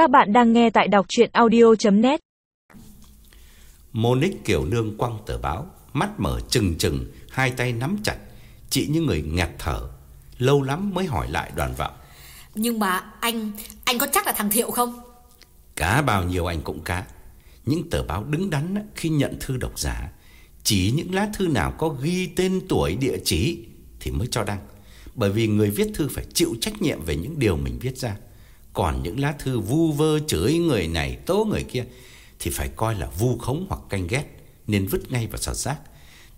Các bạn đang nghe tại đọc chuyện audio.net Monique Kiều Nương quăng tờ báo, mắt mở trừng trừng, hai tay nắm chặt, chị như người nghẹt thở. Lâu lắm mới hỏi lại đoàn vọng. Nhưng mà anh, anh có chắc là thằng Thiệu không? Cá bao nhiêu anh cũng cá. Những tờ báo đứng đắn á, khi nhận thư độc giả, chỉ những lá thư nào có ghi tên tuổi địa chỉ thì mới cho đăng. Bởi vì người viết thư phải chịu trách nhiệm về những điều mình viết ra. Còn những lá thư vu vơ chửi người này tố người kia thì phải coi là vu khống hoặc canh ghét nên vứt ngay vào sọt rác.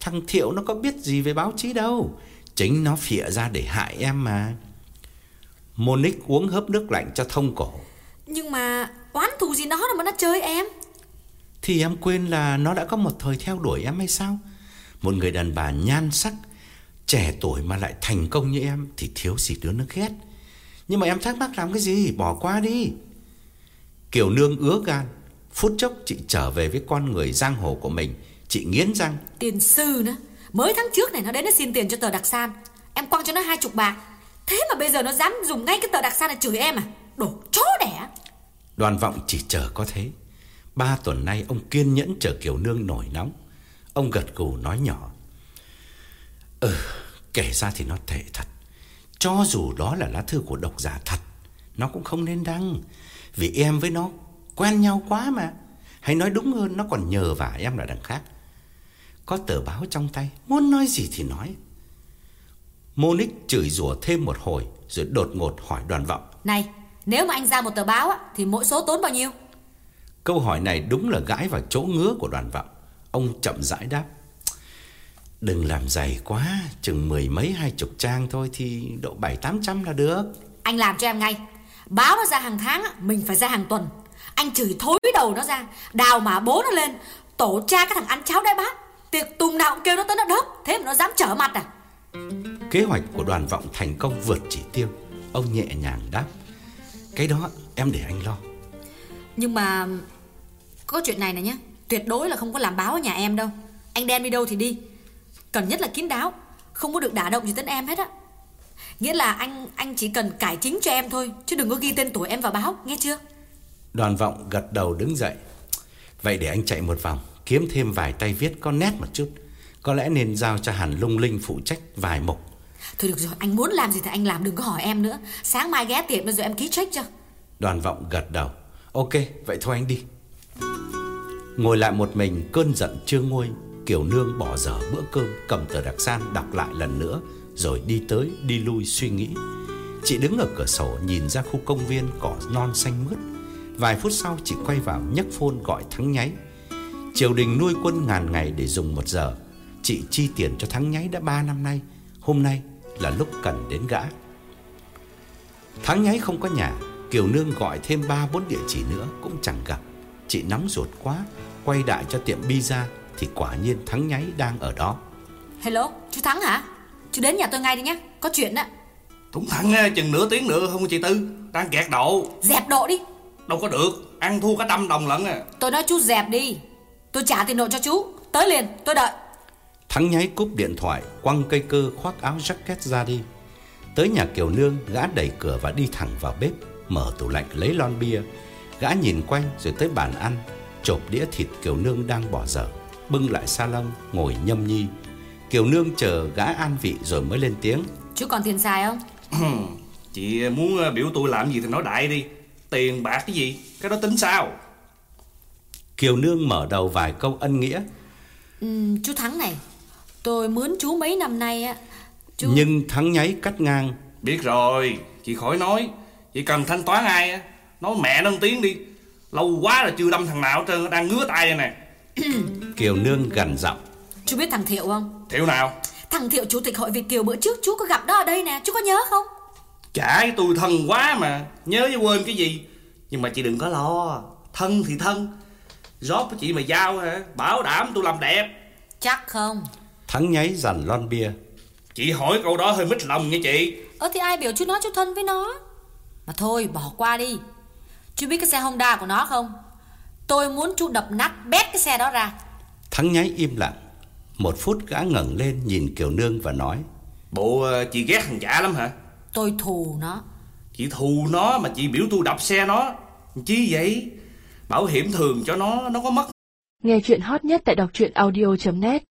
Thằng Thiệu nó có biết gì về báo chí đâu, chính nó phịa ra để hại em mà. Monique uống hớp nước lạnh cho thông cổ. Nhưng mà oán thù gì nó mà nó chơi em Thì em quên là nó đã có một thời theo đuổi em hay sao? Một người đàn bà nhan sắc, trẻ tuổi mà lại thành công như em thì thiếu gì đứa nó ghét. Nhưng mà em thắc mắc làm cái gì, bỏ qua đi. Kiều Nương ứa gan, phút chốc chị trở về với con người giang hồ của mình, chị nghiến răng. Tiền sư nữa Mới tháng trước này nó đến nó xin tiền cho tờ đặc san Em quăng cho nó hai chục bạc Thế mà bây giờ nó dám dùng ngay cái tờ đặc san để chửi em à Đồ chó đẻ Đoàn vọng chỉ chờ có thế. Ba tuần nay ông kiên nhẫn chờ Kiều Nương nổi nóng. Ông gật gù nói nhỏ. Ừ, kể ra thì nó tệ thật. Cho dù đó là lá thư của độc giả thật, nó cũng không nên đăng. Vì em với nó quen nhau quá mà. Hay nói đúng hơn, nó còn nhờ vả em là đằng khác. Có tờ báo trong tay, muốn nói gì thì nói. Monique chửi rủa thêm một hồi, rồi đột ngột hỏi đoàn vọng. Này nếu mà anh ra một tờ báo á, Thì mỗi số tốn bao nhiêu Câu hỏi này đúng là gãi vào chỗ ngứa của đoàn vọng. Ông chậm rãi đáp. Đừng làm dày quá, chừng mười mấy hai chục trang thôi thì độ bảy tám trăm là được. Anh làm cho em ngay Báo nó ra hàng tháng Mình phải ra hàng tuần Anh chửi thối đầu nó ra Đào mà bố nó lên Tổ cha cái thằng ăn cháo đáy bát Tiệc tùng nào cũng kêu nó tới nó đớp Thế mà nó dám trở mặt à Kế hoạch của đoàn vọng thành công vượt chỉ tiêu. Ông nhẹ nhàng đáp. Cái đó em để anh lo. Nhưng mà Có chuyện này này nhé Tuyệt đối là không có làm báo ở nhà em đâu Anh đem đi đâu thì đi Cần nhất là kín đáo Không có được đả động gì tới em hết á Nghĩa là anh anh chỉ cần cải chính cho em thôi Chứ đừng có ghi tên tuổi em vào báo Nghe chưa Đoàn vọng gật đầu đứng dậy. Vậy để anh chạy một vòng, kiếm thêm vài tay viết có nét một chút. Có lẽ nên giao cho Hàn Lung Linh phụ trách vài mục. Thôi được rồi anh muốn làm gì thì anh làm Đừng có hỏi em nữa Sáng mai ghé tiệm rồi em ký check cho Đoàn vọng gật đầu. Ok, vậy thôi anh đi. Ngồi lại một mình cơn giận chưa nguôi, Kiều Nương bỏ dở bữa cơm, cầm tờ đặc san đọc lại lần nữa, rồi đi tới đi lui suy nghĩ. Chị đứng ở cửa sổ nhìn ra khu công viên cỏ non xanh mướt. Vài phút sau chị quay vào nhấc phone gọi Thắng Nháy. Triều đình nuôi quân ngàn ngày để dùng một giờ. Chị chi tiền cho Thắng Nháy đã 3 năm nay. Hôm nay là lúc cần đến gã. Thắng Nháy không có nhà, Kiều Nương gọi thêm 3 4 địa chỉ nữa cũng chẳng gặp. Chị nóng ruột quá, quay đại cho tiệm pizza thì quả nhiên Thắng Nháy đang ở đó. Hello chú Thắng hả? Chú đến nhà tôi ngay đi nhé Có chuyện đó. Thủng thẳng á, chừng nửa tiếng nữa không chị Tư Đang kẹt độ. Dẹp độ đi. Đâu có được Ăn thua cả trăm đồng lận à. Tôi nói chú dẹp đi Tôi trả tiền nợ cho chú. Tới liền tôi đợi. Thắng nháy cúp điện thoại, quăng cây cơ khoác áo jacket ra đi. Tới nhà Kiều Nương, gã đẩy cửa và đi thẳng vào bếp, mở tủ lạnh lấy lon bia. Gã nhìn quanh rồi tới bàn ăn, chộp đĩa thịt Kiều Nương đang bỏ dở, bưng lại salon ngồi nhâm nhi. Kiều Nương chờ gã an vị rồi mới lên tiếng. Chú còn tiền xài không? Chị muốn ờ, biểu tôi làm gì thì nói đại đi. Tiền bạc cái gì? Cái đó tính sao? Kiều Nương mở đầu vài câu ân nghĩa, ừ, Chú Thắng này Tôi mướn chú mấy năm nay á Chú nhưng Thắng nháy cắt ngang. Biết rồi Chị khỏi nói. Chị cần thanh toán ai á? Nói mẹ nâng tiếng đi. Lâu quá là chưa đâm thằng nào hết trơn Đang ngứa tay đây nè Kiều Nương gằn giọng. Chú biết thằng Thiệu không? Thiệu nào? Thằng Thiệu chủ tịch hội Việt Kiều bữa trước Chú có gặp nó ở đây nè Chú có nhớ không? Chả với tôi thân quá mà. Nhớ với quên cái gì? Nhưng mà chị đừng có lo. Thân thì thân. Job của chị mà giao hả? Bảo đảm tôi làm đẹp. Chắc không. Thắng nháy dằn lon bia. Chị hỏi câu đó hơi mít lòng nha chị. Ờ thì ai biểu chú nói chú thân với nó? Mà thôi bỏ qua đi. Chú biết cái xe Honda của nó không? Tôi muốn chú đập nát bét cái xe đó ra Thắng nháy im lặng. Một phút gã ngẩng lên nhìn Kiều Nương và nói. Bộ ờ, chị ghét thằng chả lắm hả Tôi thù nó Chị thù nó mà chị biểu tôi đập xe nó Chi vậy? Bảo hiểm thường cho nó, nó có mất Nghe chuyện hot nhất tại đọc truyện audio.net